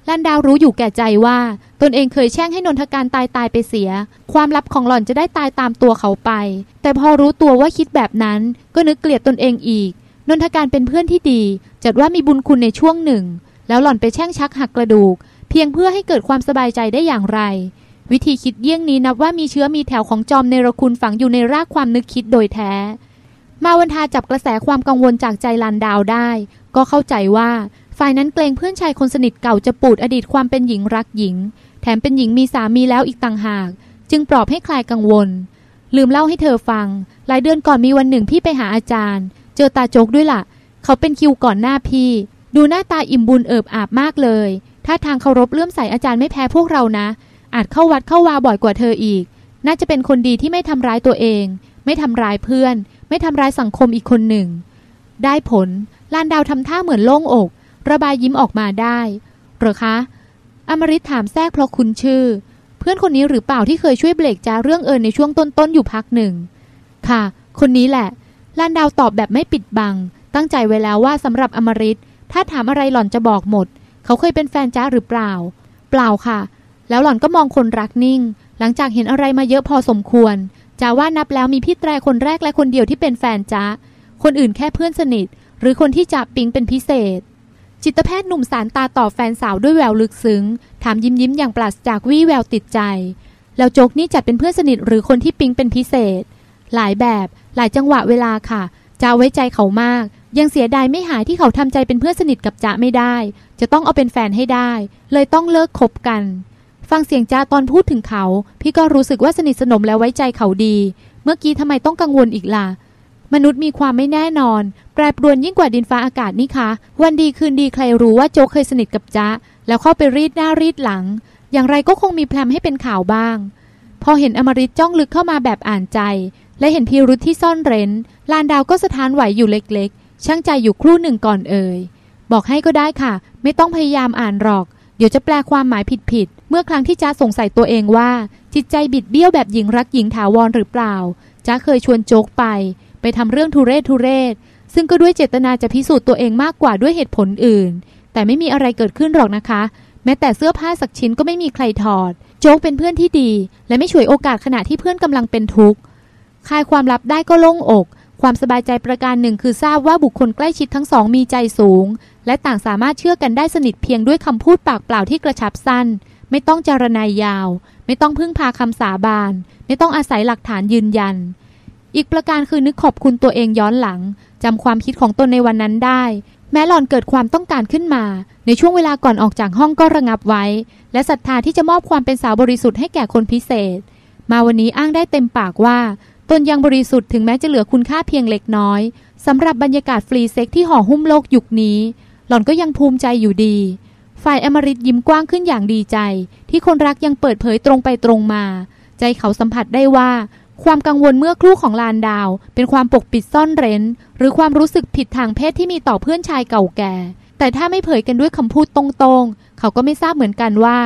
ลันดาวรู้อยู่แก่ใจว่า ตนเองเคยแช่งให้นนทการตายตายไปเสีย ความลับของหล่อนจะได้ตายตามตัวเขาไป แต่พอรู้ตัวว่าคิดแบบนั้น ก็นึกเกลียดตนเองอีก นนทการเป็นเพื่อนที่ดี จัดว่ามีบุญคุณในช่วงหนึ่ง แล้วหล่อนไปแช่งชักหักกระดูก เพียงเพื่อให้เกิดความสบายใจได้อย่างไร วิธีคิดเยี่ยงนี้นับว่ามีเชื้อมีแถวของจอมในรคุณฝังอยู่ในรากความนึกคิดโดยแท้ มาวันทาจับกระแสความกังวลจากใจลันดาวได้ ก็เข้าใจว่าฝ่ายนั้นเกรงเพื่อนชายคนสนิทเก่าจะปูดอดีตความเป็นหญิงรักหญิง แถมเป็นหญิงมีสามีแล้วอีกต่างหาก จึงปลอบให้คลายกังวล ลืมเล่าให้เธอฟัง หลายเดือนก่อนมีวันหนึ่งพี่ไปหาอาจารย์ เจอตาโจกด้วยละ่ะ เขาเป็นคิวก่อนหน้าพี่ ดูหน้าตาอิ่มบุญเอิบอาบมากเลยถ้าทางเคารพเลื่อมใสอาจารย์ไม่แพ้พวกเรานะ อาจเข้าวัดเข้าวาบ่อยกว่าเธออีก น่าจะเป็นคนดีที่ไม่ทำร้ายตัวเอง ไม่ทำร้ายเพื่อน ไม่ทำร้ายสังคมอีกคนหนึ่ง ได้ผล ลานดาวทำท่าเหมือนโล่งอก ระบายยิ้มออกมาได้หรอคะ อมริตถามแทรกเพราะคุณชื่อ เพื่อนคนนี้หรือเปล่าที่เคยช่วยเบรกจ้าเรื่องเอิญในช่วงต้นๆอยู่พักหนึ่ง ค่ะ คนนี้แหละ ลานดาวตอบแบบไม่ปิดบัง ตั้งใจไว้แล้วว่าสำหรับอมริตถ้าถามอะไรหล่อนจะบอกหมด เขาเคยเป็นแฟนจ้าหรือเปล่า เปล่าค่ะ แล้วหล่อนก็มองคนรักนิ่ง หลังจากเห็นอะไรมาเยอะพอสมควรจ้าว่านับแล้วมีพี่แตรคนแรกและคนเดียวที่เป็นแฟนจ้าคนอื่นแค่เพื่อนสนิท หรือคนที่จับปิงเป็นพิเศษ จิตแพทย์หนุ่มสารตาตอบแฟนสาวด้วยแววลึกซึ้ง ถามยิ้มยิ้มอย่างปราศจากวี่แววติดใจ แล้วโจกนี่จัดเป็นเพื่อนสนิทหรือคนที่ปิงเป็นพิเศษ หลายแบบหลายจังหวะเวลาค่ะจะไว้ใจเขามาก ยังเสียดายไม่หายที่เขาทำใจเป็นเพื่อนสนิทกับจ๊ะไม่ได้ จะต้องเอาเป็นแฟนให้ได้ เลยต้องเลิกคบกัน ฟังเสียงจ้าตอนพูดถึงเขา พี่ก็รู้สึกว่าสนิทสนมและไว้ใจเขาดี เมื่อกี้ทำไมต้องกังวลอีกล่ะ มนุษย์มีความไม่แน่นอน แปรปรวนยิ่งกว่าดินฟ้าอากาศนี่คะ วันดีคืนดีใครรู้ว่าโจเคยสนิทกับจ๊ะแล้วเข้าไปรีดหน้ารีดหลัง อย่างไรก็คงมีแพลมให้เป็นข่าวบ้าง พอเห็นอมริตจ้องลึกเข้ามาแบบอ่านใจ และเห็นพิรุธที่ซ่อนเร้น ลานดาวก็สะท้านไหวอยู่เล็กๆ ช่างใจอยู่ครู่หนึ่งก่อนเอ่ยบอกให้ก็ได้ค่ะ ไม่ต้องพยายามอ่านหรอก เดี๋ยวจะแปลความหมายผิดๆ เมื่อครั้งที่จ้าสงสัยตัวเองว่า จิตใจบิดเบี้ยวแบบหญิงรักหญิงถาวรหรือเปล่าจ้าเคยชวนโจกไป ไปทำเรื่องทุเรศทุเรศ ซึ่งก็ด้วยเจตนาจะพิสูจน์ตัวเองมากกว่าด้วยเหตุผลอื่น แต่ไม่มีอะไรเกิดขึ้นหรอกนะคะ แม้แต่เสื้อผ้าสักชิ้นก็ไม่มีใครถอด โจ๊กเป็นเพื่อนที่ดี และไม่ฉวยโอกาสขณะที่เพื่อนกำลังเป็นทุกข์คลายความลับได้ก็โล่งอก ความสบายใจประการหนึ่งคือทราบว่าบุคคลใกล้ชิดทั้งสองมีใจสูง และต่างสามารถเชื่อกันได้สนิทเพียงด้วยคำพูดปากเปล่าที่กระชับสั้น ไม่ต้องจารณายยาว ไม่ต้องพึ่งพาคำสาบาน ไม่ต้องอาศัยหลักฐานยืนยัน อีกประการคือนึกขอบคุณตัวเองย้อนหลังจำความคิดของตนในวันนั้นได้ แม้หล่อนเกิดความต้องการขึ้นมา ในช่วงเวลาก่อนออกจากห้องก็ระงับไว้ และศรัทธาที่จะมอบความเป็นสาวบริสุทธิ์ให้แก่คนพิเศษ มาวันนี้อ้างได้เต็มปากว่า ตนยังบริสุทธิ์ถึงแม้จะเหลือคุณค่าเพียงเล็กน้อยสำหรับบรรยากาศฟรีเซ็กที่ห่อหุ้มโลกยุคนี้ หล่อนก็ยังภูมิใจอยู่ดี ฝ่ายอมริตยิ้มกว้างขึ้นอย่างดีใจ ที่คนรักยังเปิดเผยตรงไปตรงมา ใจเขาสัมผัสได้ว่า ความกังวลเมื่อครู่ของลานดาว เป็นความปกปิดซ่อนเร้น หรือความรู้สึกผิดทางเพศที่มีต่อเพื่อนชายเก่าแก่ แต่ถ้าไม่เผยกันด้วยคำพูดตรงๆ เขาก็ไม่ทราบเหมือนกันว่า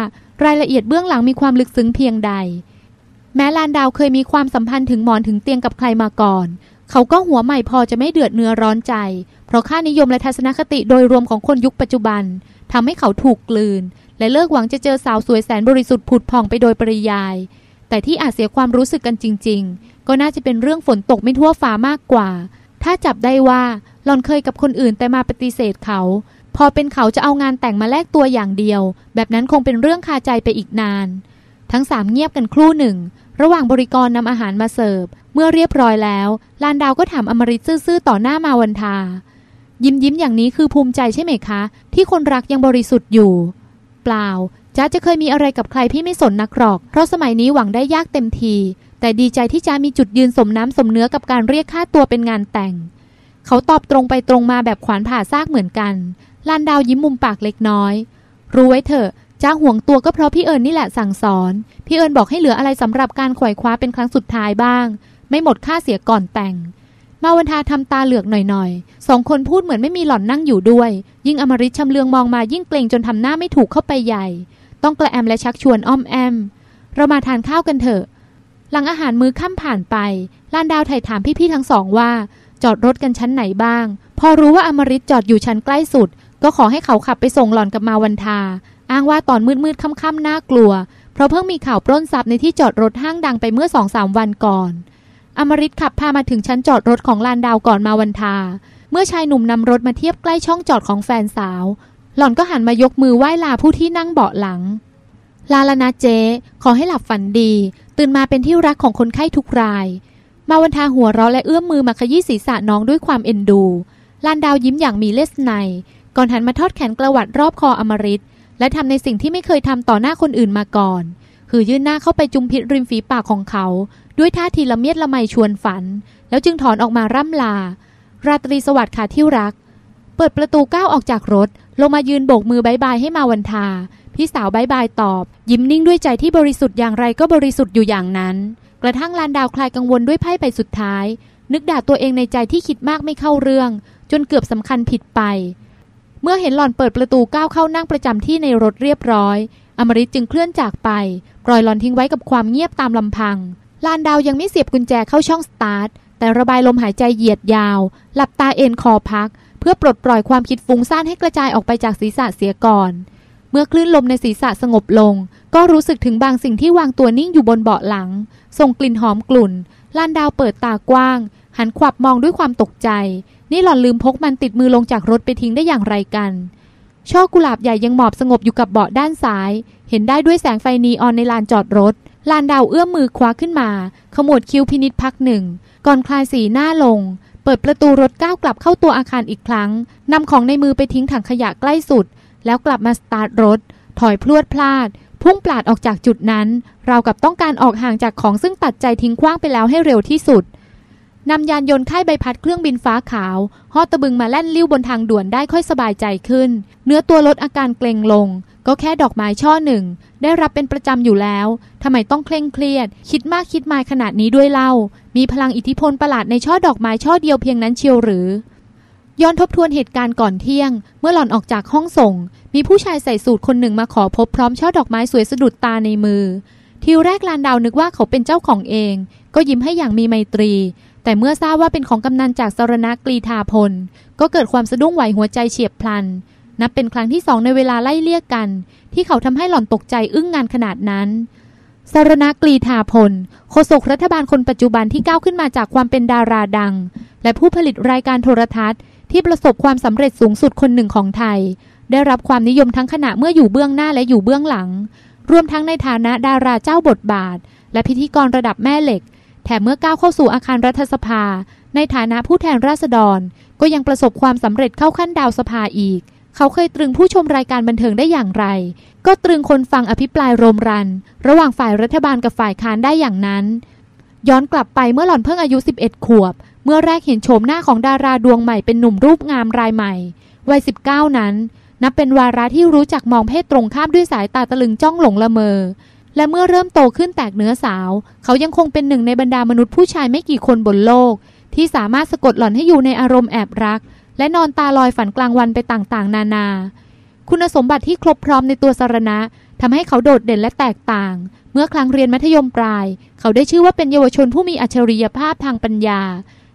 รายละเอียดเบื้องหลังมีความลึกซึ้งเพียงใด แม้ลานดาวเคยมีความสัมพันธ์ถึงหมอนถึงเตียงกับใครมาก่อนเขาก็หัวใหม่พอจะไม่เดือดเนื้อร้อนใจ เพราะค่านิยมและทัศนคติโดยรวมของคนยุคปัจจุบัน ทำให้เขาถูกกลืน และเลิกหวังจะเจอสาวสวยแสนบริสุทธิ์ผุดผ่องไปโดยปริยาย แต่ที่อาจเสียความรู้สึกกันจริง ๆ ก็น่าจะเป็นเรื่องฝนตกไม่ทั่วฟ้ามากกว่า ถ้าจับได้ว่าหลอนเคยกับคนอื่นแต่มาปฏิเสธเขา พอเป็นเขาจะเอางานแต่งมาแลกตัวอย่างเดียว แบบนั้นคงเป็นเรื่องคาใจไปอีกนาน ทั้งสามเงียบกันครู่หนึ่ง ระหว่างบริกรนำอาหารมาเสิร์ฟ เมื่อเรียบร้อยแล้ว ลานดาวก็ถามอมริตซื่อๆต่อหน้ามาวันทา ยิ้มยิ้มอย่างนี้คือภูมิใจใช่ไหมคะ ที่คนรักยังบริสุทธิ์อยู่ เปล่าจ้าจะเคยมีอะไรกับใครพี่ไม่สนนักหรอก เพราะสมัยนี้หวังได้ยากเต็มที แต่ดีใจที่จ้ามีจุดยืนสมน้ำสมเนื้อกับการเรียกค่าตัวเป็นงานแต่ง เขาตอบตรงไปตรงมาแบบขวานผ่าซากเหมือนกันลานดาวยิ้มมุมปากเล็กน้อย รู้ไว้เถอะจ้าห่วงตัวก็เพราะพี่เอิญนี่แหละสั่งสอน พี่เอิญบอกให้เหลืออะไรสำหรับการขวายคว้าเป็นครั้งสุดท้ายบ้าง ไม่หมดค่าเสียก่อนแต่ง มาวันทาทำตาเหลือกหน่อยๆ สองคนพูดเหมือนไม่มีหล่อนนั่งอยู่ด้วย ยิ่งอมริชชำเลืองมองมายิ่งเกรงจนทำหน้าไม่ถูกเข้าไปใหญ่ ต้องกระแอมและชักชวนอ้อมแอม เรามาทานข้าวกันเถอะ หลังอาหารมื้อค่ำผ่านไป ลานดาวไถ่ถามพี่ๆทั้งสองว่า จอดรถกันชั้นไหนบ้าง พอรู้ว่าอมริชจอดอยู่ชั้นใกล้สุด ก็ขอให้เขาขับไปส่งหล่อนกับมาวันทา อ้างว่าตอนมืดๆค่ำๆน่ากลัว เพราะเพิ่งมีข่าวปล้นทรัพย์ในที่จอดรถห้างดังไปเมื่อสองสามวันก่อน อมริตขับพามาถึงชั้นจอดรถของลานดาวก่อนมาวันทา เมื่อชายหนุ่มนำรถมาเทียบใกล้ช่องจอดของแฟนสาว หล่อนก็หันมายกมือไหว้ลาผู้ที่นั่งเบาะหลัง ลาลนะเจ ขอให้หลับฝันดี ตื่นมาเป็นที่รักของคนไข้ทุกราย มาวันทาหัวเราะและเอื้อมมือมาขยี้ศีรษะน้องด้วยความเอ็นดู ลานดาวยิ้มอย่างมีเลสใน ก่อนหันมาทอดแขนกระวัดรอบคออมริตและทำในสิ่งที่ไม่เคยทำต่อหน้าคนอื่นมาก่อน คือยื่นหน้าเข้าไปจุมพิษริมฝีปากของเขา ด้วยท่าทีละเมียดละไมชวนฝัน แล้วจึงถอนออกมาร่ำลา ราตรีสวัสดิ์ค่ะที่รัก เปิดประตูก้าวออกจากรถ ลงมายืนโบกมือ bye bye ให้มาวันทา พี่สาว bye bye ตอบ ยิ้มนิ่งด้วยใจที่บริสุทธิ์อย่างไรก็บริสุทธิ์อยู่อย่างนั้น กระทั่งลานดาวคลายกังวลด้วยไพ่ใบสุดท้าย นึกด่าตัวเองในใจที่คิดมากไม่เข้าเรื่อง จนเกือบสำคัญผิดไป เมื่อเห็นหล่อนเปิดประตูก้าวเข้านั่งประจำที่ในรถเรียบร้อย อมริตจึงเคลื่อนจากไป ปล่อยหล่อนทิ้งไว้กับความเงียบตามลำพัง ลานดาวยังไม่เสียบกุญแจเข้าช่องสตาร์ท แต่ระบายลมหายใจเหยียดยาว หลับตาเอนคอพัก เพื่อปลดปล่อยความคิดฟุ้งซ่านให้กระจายออกไปจากศีรษะเสียก่อน เมื่อคลื่นลมในศีรษะสงบลง ก็รู้สึกถึงบางสิ่งที่วางตัวนิ่งอยู่บนเบาะหลัง ส่งกลิ่นหอมกลุ่น ลานดาวเปิดตากว้าง หันขวับมองด้วยความตกใจ นี่หล่อนลืมพกมันติดมือลงจากรถไปทิ้งได้อย่างไรกันช่อกุหลาบใหญ่ยังหมอบสงบอยู่กับเบาะด้านซ้าย เห็นได้ด้วยแสงไฟนีออนในลานจอดรถ ลานดาวเอื้อมมือคว้าขึ้นมา ขมวดคิ้วพินิษพักหนึ่ง ก่อนคลายสีหน้าลง เปิดประตูรถก้าวกลับเข้าตัวอาคารอีกครั้ง นำของในมือไปทิ้งถังขยะใกล้สุด แล้วกลับมาสตาร์ทรถ ถอยพลวดพลาด พุ่งปลาดออกจากจุดนั้น เรากับต้องการออกห่างจากของซึ่งตัดใจทิ้งขว้างไปแล้วให้เร็วที่สุด นำยานยนต์ค่ายใบพัดเครื่องบินฟ้าขาวฮอตะบึงมาแล่นลิ้วบนทางด่วนได้ค่อยสบายใจขึ้น เนื้อตัวลดอาการเกร็งลง ก็แค่ดอกไม้ช่อหนึ่ง ได้รับเป็นประจำอยู่แล้วทำไมต้องเคร่งเครียด คิดมากคิดมายขนาดนี้ด้วยเล่า มีพลังอิทธิพลประหลาดในช่อดอกไม้ช่อเดียวเพียงนั้นเชียวหรือ ย้อนทบทวนเหตุการณ์ก่อนเที่ยง เมื่อหล่อนออกจากห้องส่ง มีผู้ชายใส่สูทคนหนึ่งมาขอพบพร้อมช่อดอกไม้สวยสะดุดตาในมือ ทีแรกลานดาวนึกว่าเขาเป็นเจ้าของเอง ก็ยิ้มให้อย่างมีไมตรี แต่เมื่อทราบว่าเป็นของกำนันจากสรณกรีธาพล ก็เกิดความสะดุ้งไหวหัวใจเฉียบพลัน นับเป็นครั้งที่สองในเวลาไล่เลี่ยกกัน ที่เขาทำให้หล่อนตกใจอึ้งงานขนาดนั้นสารณกรีธาพลโฆษกรัฐบาลคนปัจจุบันที่ก้าวขึ้นมาจากความเป็นดาราดัง และผู้ผลิตรายการโทรทัศน์ ที่ประสบความสำเร็จสูงสุดคนหนึ่งของไทย ได้รับความนิยมทั้งขณะเมื่ออยู่เบื้องหน้าและอยู่เบื้องหลัง รวมทั้งในฐานะดาราเจ้าบทบาท และพิธีกรระดับแม่เหล็ก แถมเมื่อก้าวเข้าสู่อาคารรัฐสภา ในฐานะผู้แทนราษฎร ก็ยังประสบความสำเร็จเข้าขั้นดาวสภาอีก เขาเคยตรึงผู้ชมรายการบันเทิงได้อย่างไร ก็ตรึงคนฟังอภิปรายโรมรัน ระหว่างฝ่ายรัฐบาลกับฝ่ายค้านได้อย่างนั้น ย้อนกลับไปเมื่อหล่อนเพิ่งอายุ 11 ขวบ เมื่อแรกเห็นโฉมหน้าของดาราดวงใหม่เป็นหนุ่มรูปงามรายใหม่วัย 19 นั้น นับเป็นวาระที่รู้จักมองเพศตรงข้ามด้วยสายตาตะลึงจ้องหลงละเมอ และเมื่อเริ่มโตขึ้นแตกเนื้อสาว เขายังคงเป็นหนึ่งในบรรดามนุษย์ผู้ชายไม่กี่คนบนโลก ที่สามารถสะกดหล่อนให้อยู่ในอารมณ์แอบรัก และนอนตาลอยฝันกลางวันไปต่างๆ นานา คุณสมบัติที่ครบพร้อมในตัวสารณะทำให้เขาโดดเด่นและแตกต่าง เมื่อครั้งเรียนมัธยมปลาย เขาได้ชื่อว่าเป็นเยาวชนผู้มีอัจฉริยภาพทางปัญญา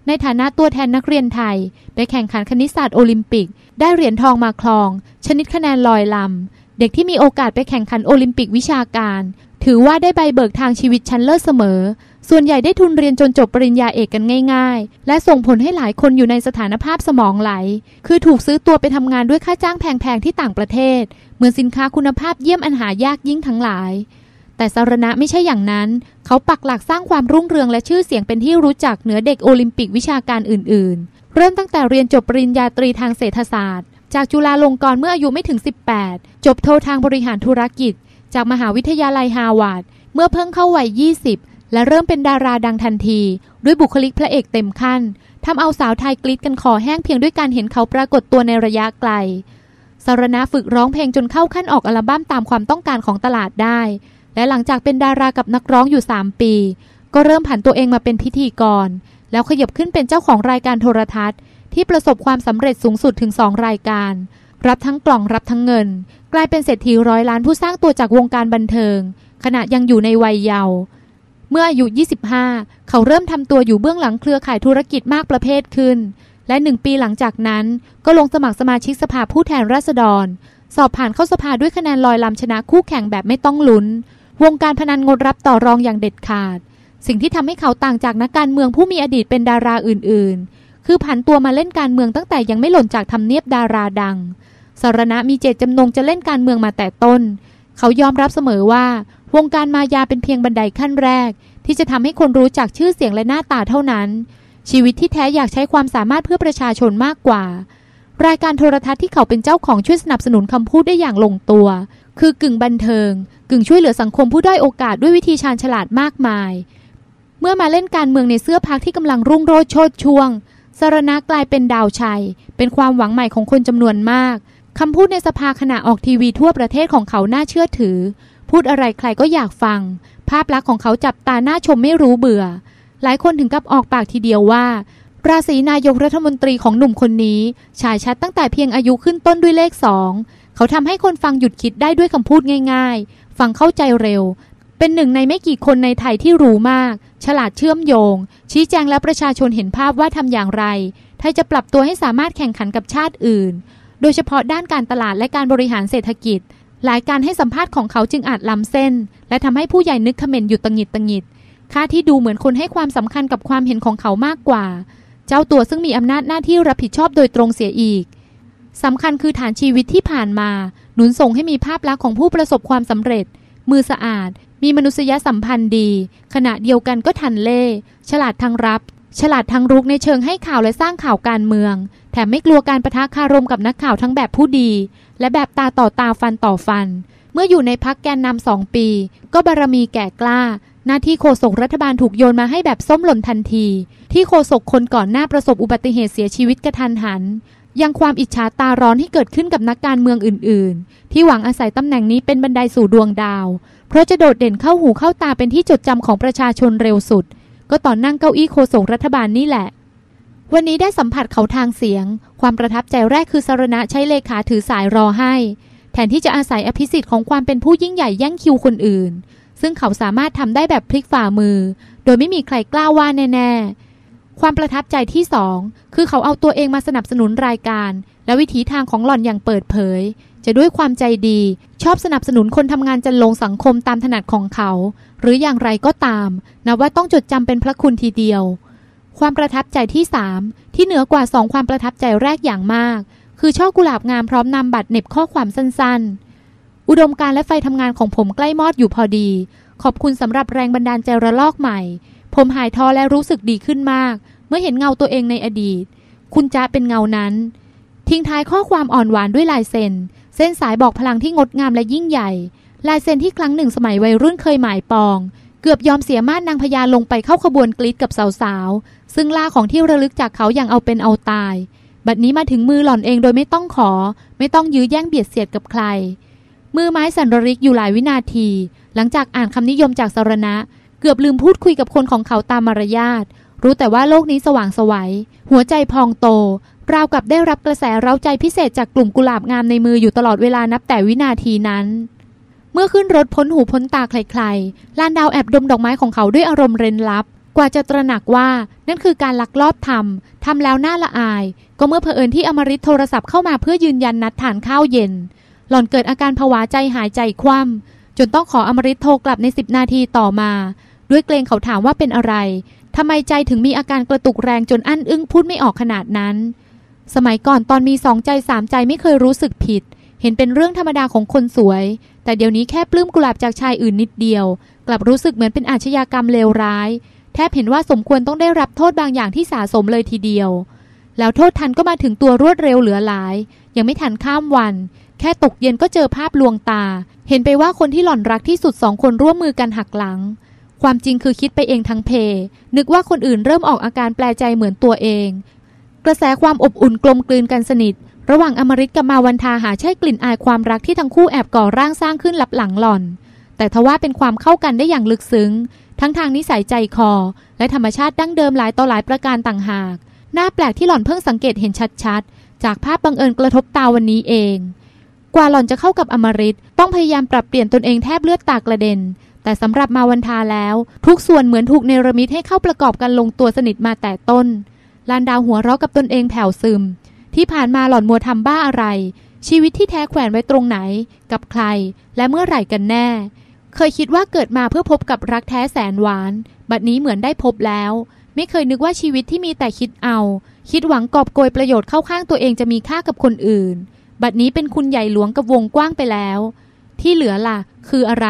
ในฐานะตัวแทนนักเรียนไทย ไปแข่งขันคณิตศาสตร์โอลิมปิก ได้เหรียญทองมาครอง ชนิดคะแนนลอยลำเด็กที่มีโอกาสไปแข่งขันโอลิมปิกวิชาการ ถือว่าได้ใบเบิกทางชีวิตชั้นเลิศเสมอ ส่วนใหญ่ได้ทุนเรียนจนจบปริญญาเอกกันง่าย ๆ และส่งผลให้หลายคนอยู่ในสถานภาพสมองไหล คือถูกซื้อตัวไปทำงานด้วยค่าจ้างแพงๆที่ต่างประเทศ เหมือนสินค้าคุณภาพเยี่ยมอันหายากยิ่งทั้งหลาย แต่สารณะไม่ใช่อย่างนั้น เขาปักหลักสร้างความรุ่งเรืองและชื่อเสียงเป็นที่รู้จักเหนือเด็กโอลิมปิกวิชาการอื่น ๆ เริ่มตั้งแต่เรียนจบปริญญาตรีทางเศรษฐศาสตร์จากจุฬาลงกรณ์เมื่ออายุไม่ถึง 18 จบโททางบริหารธุรกิจ จากมหาวิทยาลัยฮาวาดเมื่อเพิ่งเข้าวัย 20 และเริ่มเป็นดาราดังทันที ด้วยบุคลิกพระเอกเต็มขั้นทำเอาสาวไทยกรีดกันคอแห้งเพียงด้วยการเห็นเขาปรากฏตัวในระยะไกลสารณะฝึกร้องเพลงจนเข้าขั้นออกอัลบั้มตามความต้องการของตลาดได้ และหลังจากเป็นดารากับนักร้องอยู่ 3 ปี ก็เริ่มผันตัวเองมาเป็นพิธีกร แล้วขยับขึ้นเป็นเจ้าของรายการโทรทัศน์ ที่ประสบความสำเร็จสูงสุดถึง 2 รายการ รับทั้งกล่องรับทั้งเงิน กลายเป็นเศรษฐีร้อยล้านผู้สร้างตัวจากวงการบันเทิง ขณะยังอยู่ในวัยเยาว์เมื่ออายุ 25 เขาเริ่มทำตัวอยู่เบื้องหลังเครือข่ายธุรกิจมากประเภทขึ้น และหนึ่งปีหลังจากนั้น ก็ลงสมัครสมาชิกสภาผู้แทนราษฎร สอบผ่านเข้าสภาด้วยคะแนนลอยลำชนะคู่แข่งแบบไม่ต้องลุ้น วงการพนันงดรับต่อรองอย่างเด็ดขาด สิ่งที่ทำให้เขาต่างจากนักการเมืองผู้มีอดีตเป็นดาราอื่น ๆ คือผันตัวมาเล่นการเมืองตั้งแต่ยังไม่หล่นจากทำเนียบดาราดังสารณะมีเจตจำนงจะเล่นการเมืองมาแต่ต้น เขายอมรับเสมอว่า วงการมายาเป็นเพียงบันไดขั้นแรก ที่จะทำให้คนรู้จักชื่อเสียงและหน้าตาเท่านั้น ชีวิตที่แท้อยากใช้ความสามารถเพื่อประชาชนมากกว่า รายการโทรทัศน์ที่เขาเป็นเจ้าของช่วยสนับสนุนคำพูดได้อย่างลงตัว คือกึ่งบันเทิง กึ่งช่วยเหลือสังคมผู้ด้อยโอกาสด้วยวิธีชาญฉลาดมากมาย เมื่อมาเล่นการเมืองในเสื้อพักที่กำลังรุ่งโรจน์โชดช่วง สารณะกลายเป็นดาวชัย เป็นความหวังใหม่ของคนจำนวนมากคำพูดในสภาขณะออกทีวีทั่วประเทศของเขาน่าเชื่อถือ พูดอะไรใครก็อยากฟัง ภาพลักษณ์ของเขาจับตาหน้าชมไม่รู้เบื่อ หลายคนถึงกับออกปากทีเดียวว่า ราศีนายกรัฐมนตรีของหนุ่มคนนี้ฉายชัดตั้งแต่เพียงอายุขึ้นต้นด้วยเลขสอง เขาทำให้คนฟังหยุดคิดได้ด้วยคำพูดง่าย ๆ ฟังเข้าใจเร็ว เป็นหนึ่งในไม่กี่คนในไทยที่รู้มาก ฉลาดเชื่อมโยง ชี้แจงและประชาชนเห็นภาพว่าทำอย่างไร ไทยจะปรับตัวให้สามารถแข่งขันกับชาติอื่น โดยเฉพาะด้านการตลาดและการบริหารเศรษฐกิจ หลายการให้สัมภาษณ์ของเขาจึงอาจล้ำเส้น และทำให้ผู้ใหญ่นึกเขม่นหยุดตังหิดตังหิดค่าที่ดูเหมือนคนให้ความสำคัญกับความเห็นของเขามากกว่า เจ้าตัวซึ่งมีอำนาจหน้าที่รับผิดชอบโดยตรงเสียอีกสำคัญคือฐานชีวิตที่ผ่านมา หนุนส่งให้มีภาพลักษณ์ของผู้ประสบความสำเร็จ มือสะอาด มีมนุษยสัมพันธ์ดี ขณะเดียวกันก็ทันเล่ ฉลาดทางรับ ฉลาดทางรุกในเชิงให้ข่าวและสร้างข่าวการเมือง แถมไม่กลัวการประทะคารมกับนักข่าวทั้งแบบผู้ดี และแบบตาต่อตาฟันต่อฟัน เมื่ออยู่ในพักแกนนำสองปี ก็บารมีแก่กล้า หน้าที่โฆษกรัฐบาลถูกโยนมาให้แบบส้มหล่นทันที ที่โฆษกคนก่อนหน้าประสบอุบัติเหตุเสียชีวิตกระทันหันยังความอิจฉาตาร้อนที่เกิดขึ้นกับนักการเมืองอื่น ๆ ที่หวังอาศัยตำแหน่งนี้เป็นบันไดสู่ดวงดาว เพราะจะโดดเด่นเข้าหูเข้าตาเป็นที่จดจำของประชาชนเร็วสุด ก็ตอนนั่งเก้าอี้โฆษกรัฐบาลนี่แหละ วันนี้ได้สัมผัสเขาทางเสียง ความประทับใจแรกคือสารณะใช้เลขาถือสายรอให้ แทนที่จะอาศัยอภิสิทธิ์ของความเป็นผู้ยิ่งใหญ่แย่งคิวคนอื่น ซึ่งเขาสามารถทำได้แบบพลิกฝ่ามือ โดยไม่มีใครกล้าว่าแน่ๆ ความประทับใจที่สองคือเขาเอาตัวเองมาสนับสนุนรายการ และวิถีทางของหล่อนอย่างเปิดเผย จะด้วยความใจดี ชอบสนับสนุนคนทำงานจันลงสังคมตามถนัดของเขา หรืออย่างไรก็ตามนับว่าต้องจดจำเป็นพระคุณทีเดียว ความประทับใจที่สามที่เหนือกว่าสองความประทับใจแรกอย่างมาก คือช่อกุหลาบงามพร้อมนำบัตรเน็บข้อความสั้นๆ อุดมการและไฟทำงานของผมใกล้มอดอยู่พอดี ขอบคุณสำหรับแรงบันดาลใจระลอกใหม่ ผมหายท้อและรู้สึกดีขึ้นมาก เมื่อเห็นเงาตัวเองในอดีต คุณจะเป็นเงานั้นทิ้งท้ายข้อความอ่อนหวานด้วยลายเซ็น เส้นสายบอกพลังที่งดงามและยิ่งใหญ่ ลายเซ็นที่ครั้งหนึ่งสมัยวัยรุ่นเคยหมายปอง เกือบยอมเสียมาดนางพญาลงไปเข้าขบวนกรีดกับสาวๆ ซึ่งล่าของที่ระลึกจากเขาอย่างเอาเป็นเอาตาย บัดนี้มาถึงมือหล่อนเองโดยไม่ต้องขอ ไม่ต้องยื้อแย่งเบียดเสียดกับใคร มือไม้สันรริกอยู่หลายวินาที หลังจากอ่านคำนิยมจากสารณะ เกือบลืมพูดคุยกับคนของเขาตามมารยาทรู้แต่ว่าโลกนี้สว่างสวัยหัวใจพองโต ราวกับได้รับกระแสเร้าใจพิเศษจากกลุ่มกุหลาบงามในมืออยู่ตลอดเวลานับแต่วินาทีนั้น เมื่อขึ้นรถพ้นหูพ้นตาใครๆลานดาวแอบดมดอกไม้ของเขาด้วยอารมณ์เร้นลับ กว่าจะตระหนักว่านั่นคือการลักลอบทำทำแล้วน่าละอาย ก็เมื่อเผอิญที่อมริตโทรศัพท์เข้ามาเพื่อยืนยันนัดทานข้าวเย็น หล่อนเกิดอาการผวาใจหายใจคว่ำจนต้องขออมริตโทรกลับในสิบนาทีต่อมา ด้วยเกรงเขาถามว่าเป็นอะไรทำไมใจถึงมีอาการกระตุกแรงจนอั้นอึ้งพูดไม่ออกขนาดนั้น สมัยก่อนตอนมีสองใจสามใจไม่เคยรู้สึกผิด เห็นเป็นเรื่องธรรมดาของคนสวย แต่เดี๋ยวนี้แค่ปลื้มกุหลาบจากชายอื่นนิดเดียว กลับรู้สึกเหมือนเป็นอาชญากรรมเลวร้าย แทบเห็นว่าสมควรต้องได้รับโทษบางอย่างที่สาสมเลยทีเดียว แล้วโทษทันก็มาถึงตัวรวดเร็วเหลือหลาย ยังไม่ทันข้ามวัน แค่ตกเย็นก็เจอภาพลวงตา เห็นไปว่าคนที่หล่อนรักที่สุดสองคนร่วมมือกันหักหลัง ความจริงคือคิดไปเองทั้งเพ นึกว่าคนอื่นเริ่มออกอาการแปลใจเหมือนตัวเอง กระแสความอบอุ่นกลมกลืนกันสนิท ระหว่างอมริตกับมาวันทาหาใช่กลิ่นอายความรักที่ทั้งคู่แอบก่อร่างสร้างขึ้นลับหลังหล่อน แต่ทว่าเป็นความเข้ากันได้อย่างลึกซึ้ง ทั้งทางนิสัยใจคอ และธรรมชาติดั้งเดิมหลายต่อหลายประการต่างหากน่าแปลกที่หล่อนเพิ่งสังเกตเห็นชัดๆ จากภาพบังเอิญกระทบตาวันนี้เอง กว่าหล่อนจะเข้ากับอมริตต้องพยายามปรับเปลี่ยนตนเองแทบเลือดตากระเด็น แต่สำหรับมาวันทาแล้ว ทุกส่วนเหมือนถูกเนรมิตให้เข้าประกอบกันลงตัวสนิทมาแต่ต้น ลานดาวหัวเราะกับตนเองแผ่วซึม ที่ผ่านมาหล่อนมัวทำบ้าอะไร ชีวิตที่แท้แขวนไว้ตรงไหน กับใคร และเมื่อไหร่กันแน่ เคยคิดว่าเกิดมาเพื่อพบกับรักแท้แสนหวาน บัดนี้เหมือนได้พบแล้ว ไม่เคยนึกว่าชีวิตที่มีแต่คิดเอา คิดหวังกอบโกยประโยชน์เข้าข้างตัวเองจะมีค่ากับคนอื่น บัดนี้เป็นคุณใหญ่หลวงกับวงกว้างไปแล้ว ที่เหลือล่ะ คืออะไร